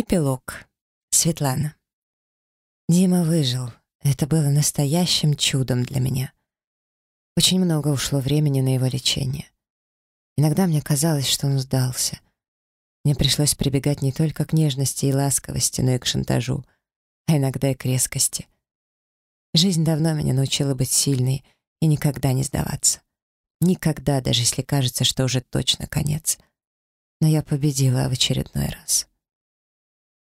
Эпилог. Светлана. Дима выжил. Это было настоящим чудом для меня. Очень много ушло времени на его лечение. Иногда мне казалось, что он сдался. Мне пришлось прибегать не только к нежности и ласковости, но и к шантажу, а иногда и к резкости. Жизнь давно меня научила быть сильной и никогда не сдаваться. Никогда, даже если кажется, что уже точно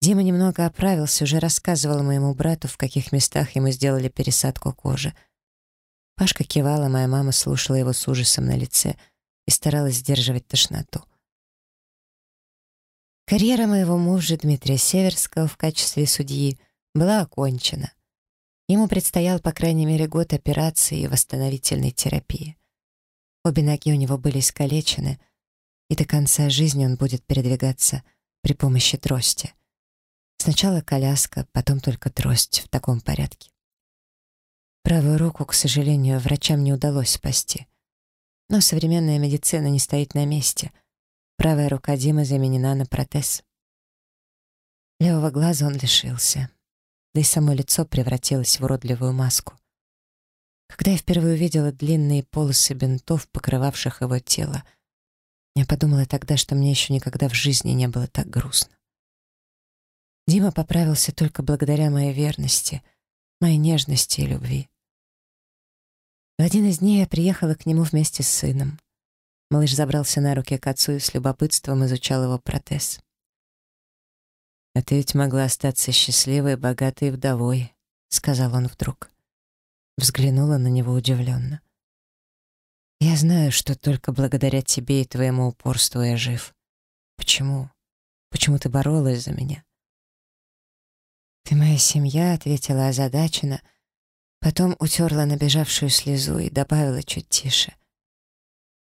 конец. Но я победила в очередной раз. Дима немного оправился, уже рассказывал моему брату, в каких местах ему сделали пересадку кожи. Пашка кивала, моя мама слушала его с ужасом на лице и старалась сдерживать тошноту. Карьера моего мужа Дмитрия Северского в качестве судьи была окончена. Ему предстоял, по крайней мере, год операции и восстановительной терапии. Обе ноги у него были искалечены, и до конца сначала коляска, потом только трость в таком порядке. Правую руку, к сожалению, врачам не удалось спасти. Но современная медицина не стоит на месте. Правая рука Димы заменена на протез. Левого глаза он лишился. Да и само лицо превратилось в уродливую маску. Когда я впервые увидела длинные полосы бинтов, покрывавших его тело, я подумала тогда, что мне еще никогда в жизни не было так грустно. Дима поправился только благодаря моей верности, моей нежности и любви. В один из дней я приехала к нему вместе с сыном. Малыш забрался на руки к отцу и с любопытством изучал его протез. «А ты ведь могла остаться счастливой, богатой вдовой», — сказал он вдруг. Взглянула на него удивленно. «Я знаю, что только благодаря тебе и твоему упорству я жив. Почему? Почему ты боролась за меня? «Ты моя семья», — ответила озадаченно, потом утерла набежавшую слезу и добавила чуть тише.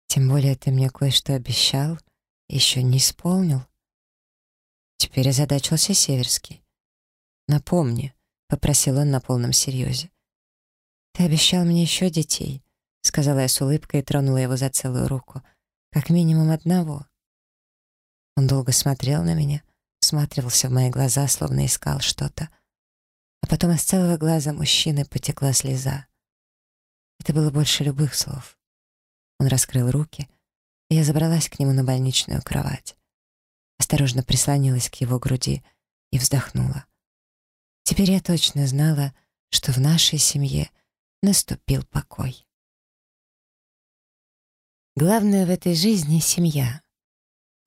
«Тем более ты мне кое-что обещал, еще не исполнил». Теперь озадачился Северский. «Напомни», — попросил он на полном серьезе. «Ты обещал мне еще детей», — сказала я в мои глаза, словно искал что-то. А потом из целого глаза мужчины потекла слеза. Это было больше любых слов. Он раскрыл руки, и я забралась к нему на больничную кровать. Осторожно прислонилась к его груди и вздохнула. Теперь я точно знала, что в нашей семье наступил покой. Главное в этой жизни — семья.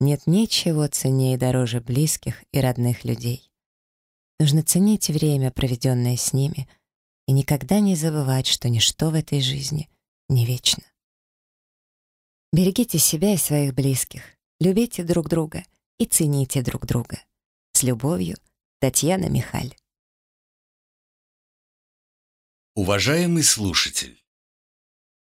Нет ничего ценнее и дороже близких и родных людей. Нужно ценить время, проведенное с ними, и никогда не забывать, что ничто в этой жизни не вечно. Берегите себя и своих близких, любите друг друга и цените друг друга. С любовью, Татьяна Михаль. Уважаемый слушатель!